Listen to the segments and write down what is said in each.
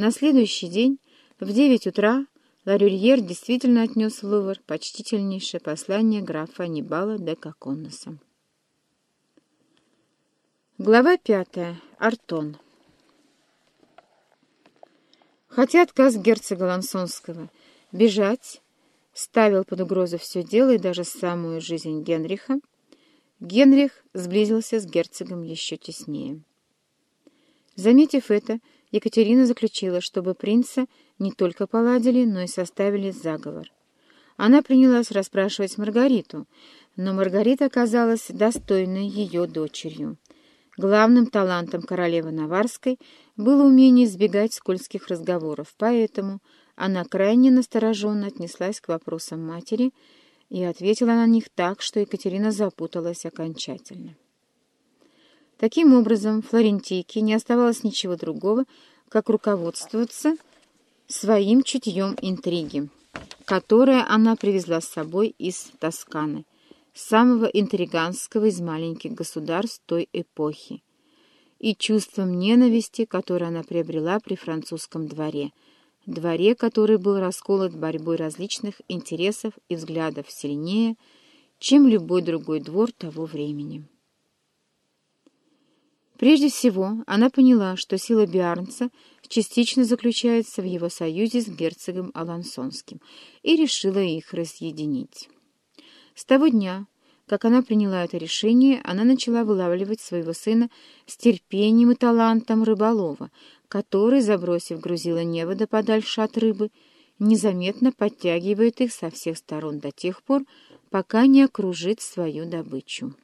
На следующий день, в девять утра, Ларюльер действительно отнес в Лувр почтительнейшее послание графа Анибала де Коконноса. Глава пятая. Артон. Хотя отказ герцога Лансонского бежать ставил под угрозу все дело и даже самую жизнь Генриха, Генрих сблизился с герцогом еще теснее. Заметив это, Екатерина заключила, чтобы принца не только поладили, но и составили заговор. Она принялась расспрашивать Маргариту, но Маргарита оказалась достойной ее дочерью. Главным талантом королевы Наварской было умение избегать скользких разговоров, поэтому она крайне настороженно отнеслась к вопросам матери и ответила на них так, что Екатерина запуталась окончательно. Таким образом, Флорентийке не оставалось ничего другого, как руководствоваться своим чутьем интриги, которое она привезла с собой из Тосканы, самого интриганского из маленьких государств той эпохи, и чувством ненависти, которое она приобрела при французском дворе, дворе, который был расколот борьбой различных интересов и взглядов сильнее, чем любой другой двор того времени. Прежде всего, она поняла, что сила Биарнца частично заключается в его союзе с герцогом Алансонским, и решила их разъединить. С того дня, как она приняла это решение, она начала вылавливать своего сына с терпением и талантом рыболова, который, забросив грузило невода подальше от рыбы, незаметно подтягивает их со всех сторон до тех пор, пока не окружит свою добычу.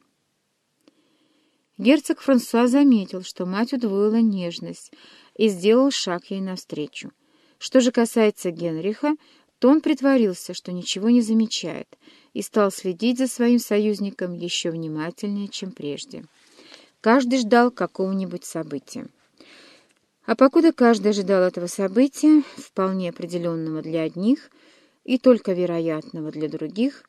Герцог Франсуа заметил, что мать удвоила нежность и сделал шаг ей навстречу. Что же касается Генриха, то он притворился, что ничего не замечает, и стал следить за своим союзником еще внимательнее, чем прежде. Каждый ждал какого-нибудь события. А покуда каждый ожидал этого события, вполне определенного для одних и только вероятного для других,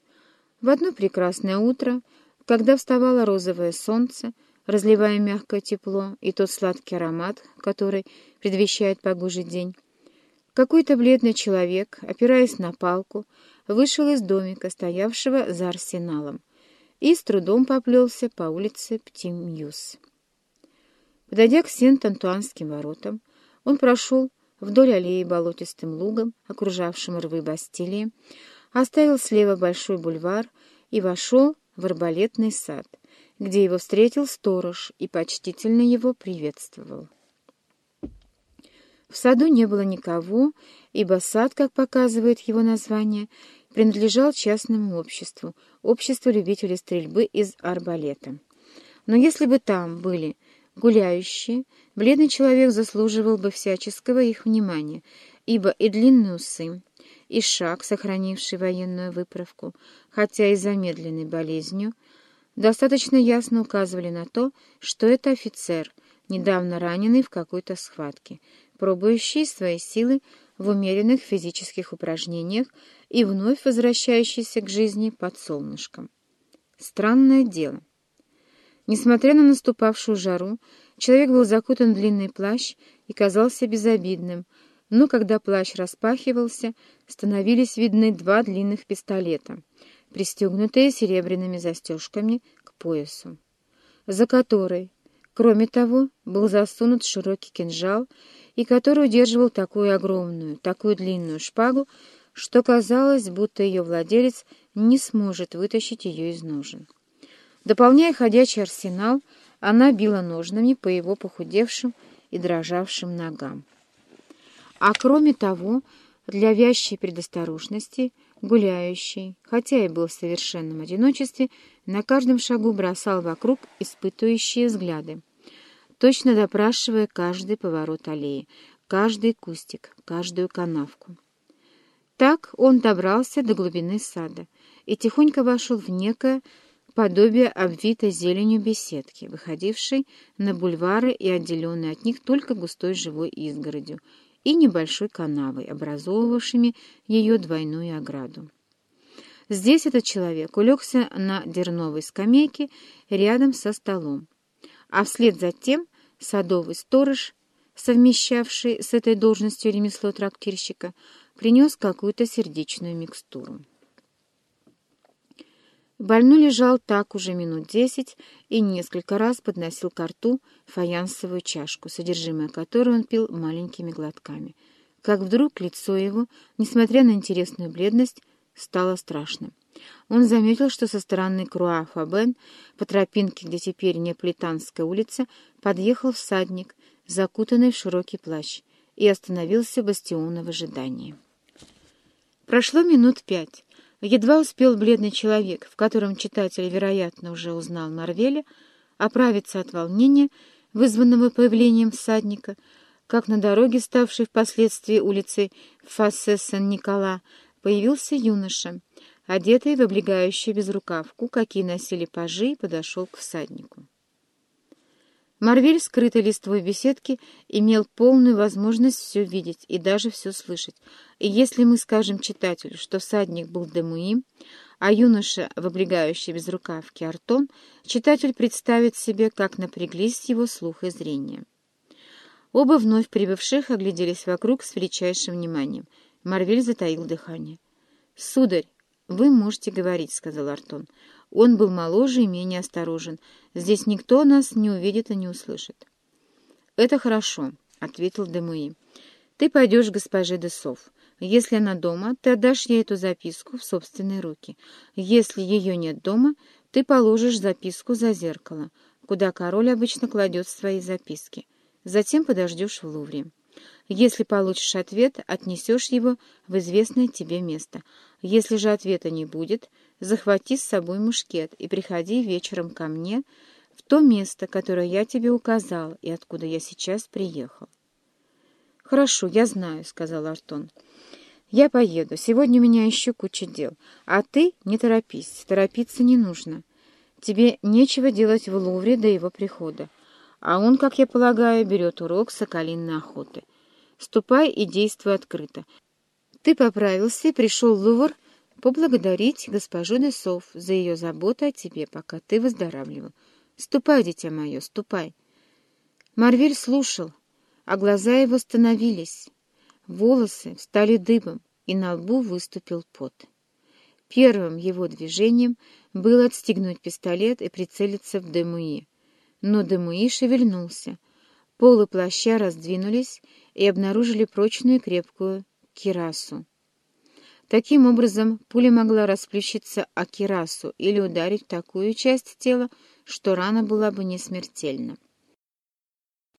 в одно прекрасное утро, когда вставало розовое солнце, разливая мягкое тепло и тот сладкий аромат, который предвещает погожий день. Какой-то бледный человек, опираясь на палку, вышел из домика, стоявшего за арсеналом, и с трудом поплелся по улице Пти-Мюск. Подойдя к Сент-Антуанским воротам, он прошел вдоль аллеи болотистым лугом, окружавшим рвы Бастилии, оставил слева большой бульвар и вошел в арбалетный сад — где его встретил сторож и почтительно его приветствовал. В саду не было никого, ибо сад, как показывает его название, принадлежал частному обществу, обществу любителей стрельбы из арбалета. Но если бы там были гуляющие, бледный человек заслуживал бы всяческого их внимания, ибо и длинные усы, и шаг, сохранивший военную выправку, хотя и замедленный болезнью, достаточно ясно указывали на то, что это офицер, недавно раненый в какой-то схватке, пробующий свои силы в умеренных физических упражнениях и вновь возвращающийся к жизни под солнышком. Странное дело. Несмотря на наступавшую жару, человек был закутан в длинный плащ и казался безобидным, но когда плащ распахивался, становились видны два длинных пистолета — пристегнутые серебряными застежками к поясу, за которой, кроме того, был засунут широкий кинжал, и который удерживал такую огромную, такую длинную шпагу, что казалось, будто ее владелец не сможет вытащить ее из ножен. Дополняя ходячий арсенал, она била ножнами по его похудевшим и дрожавшим ногам. А кроме того, для вящей предосторожности — гуляющий, хотя и был в совершенном одиночестве, на каждом шагу бросал вокруг испытывающие взгляды, точно допрашивая каждый поворот аллеи, каждый кустик, каждую канавку. Так он добрался до глубины сада и тихонько вошел в некое подобие обвитой зеленью беседки, выходившей на бульвары и отделенной от них только густой живой изгородью, и небольшой канавой, образовывавшими ее двойную ограду. Здесь этот человек улегся на дерновой скамейке рядом со столом, а вслед за тем садовый сторож совмещавший с этой должностью ремесло трактирщика, принес какую-то сердечную микстуру. Больной лежал так уже минут десять и несколько раз подносил к рту фаянсовую чашку, содержимое которой он пил маленькими глотками. Как вдруг лицо его, несмотря на интересную бледность, стало страшным. Он заметил, что со стороны Круа-Фабен по тропинке, где теперь Неаполитанская улица, подъехал всадник, закутанный в широкий плащ, и остановился бастиона в ожидании. Прошло минут пять. Едва успел бледный человек, в котором читатель, вероятно, уже узнал Марвеля, оправиться от волнения, вызванного появлением всадника, как на дороге, ставшей впоследствии улицей Фассе-Сан-Никола, появился юноша, одетый в облегающую безрукавку, какие носили пажи, и подошел к всаднику. Марвель, скрытый листвой беседки, имел полную возможность все видеть и даже все слышать. И если мы скажем читателю, что всадник был Демуи, а юноша в облегающей безрукавке Артон, читатель представит себе, как напряглись его слух и зрение. Оба вновь прибывших огляделись вокруг с величайшим вниманием. Марвель затаил дыхание. «Сударь, вы можете говорить», — сказал Артон. Он был моложе и менее осторожен. Здесь никто нас не увидит и не услышит. «Это хорошо», — ответил Демуи. «Ты пойдешь к госпоже Десов. Если она дома, ты отдашь ей эту записку в собственные руки. Если ее нет дома, ты положишь записку за зеркало, куда король обычно кладет свои записки. Затем подождешь в Лувре. Если получишь ответ, отнесешь его в известное тебе место. Если же ответа не будет, захвати с собой мушкет и приходи вечером ко мне в то место, которое я тебе указал и откуда я сейчас приехал. «Хорошо, я знаю», — сказал Артон. «Я поеду. Сегодня у меня еще куча дел. А ты не торопись. Торопиться не нужно. Тебе нечего делать в Лувре до его прихода. А он, как я полагаю, берет урок соколиной охоты. Ступай и действуй открыто. Ты поправился пришел в Лувр поблагодарить госпожу Десов за ее заботу о тебе, пока ты выздоравливал. Ступай, дитя мое, ступай. Марвель слушал, а глаза его становились. Волосы встали дыбом, и на лбу выступил пот. Первым его движением было отстегнуть пистолет и прицелиться в Демуи. Но Демуи шевельнулся. Полы плаща раздвинулись и обнаружили прочную крепкую кирасу. Таким образом, пуля могла расплющиться о кирасу или ударить такую часть тела, что рана была бы не смертельна.